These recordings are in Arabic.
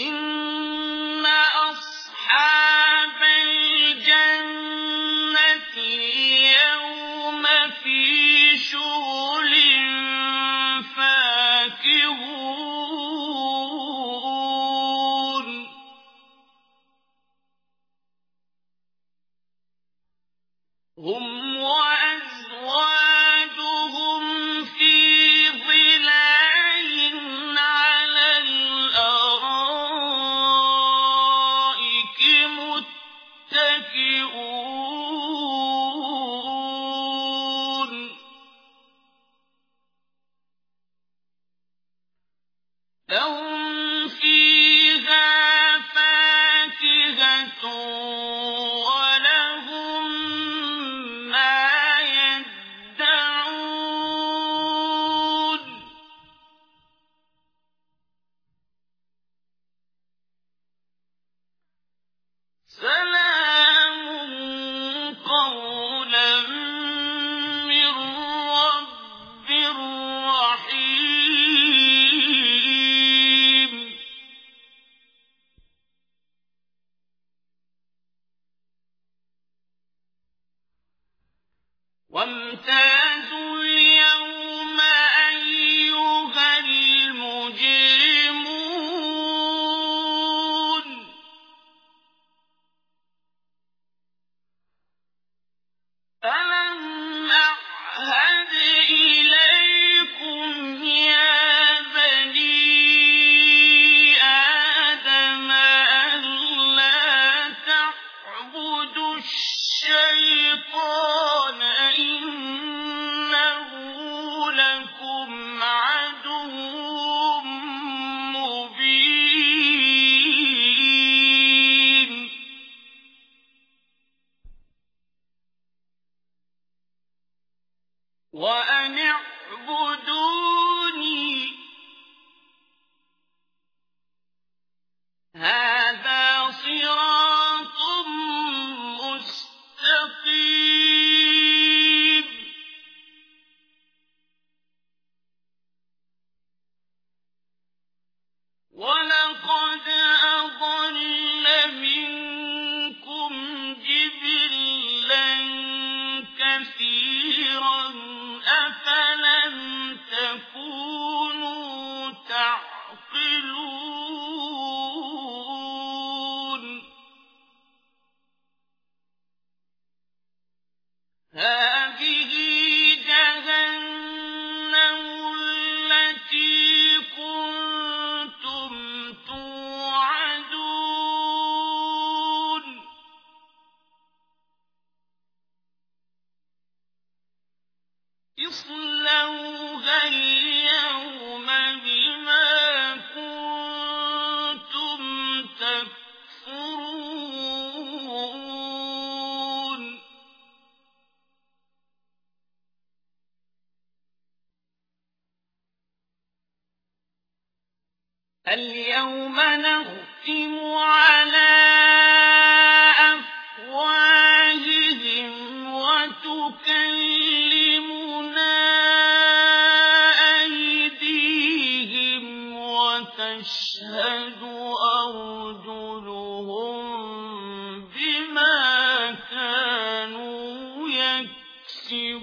إن أصحاب الجنة يوم في فاكهون. هم وأزواجهم وامتازوا وأن اليوم بما كنتم تكفرون. اليوم نختم على وتشهد أرجلهم بما كانوا يكسبون.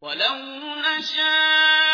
ولو نشاء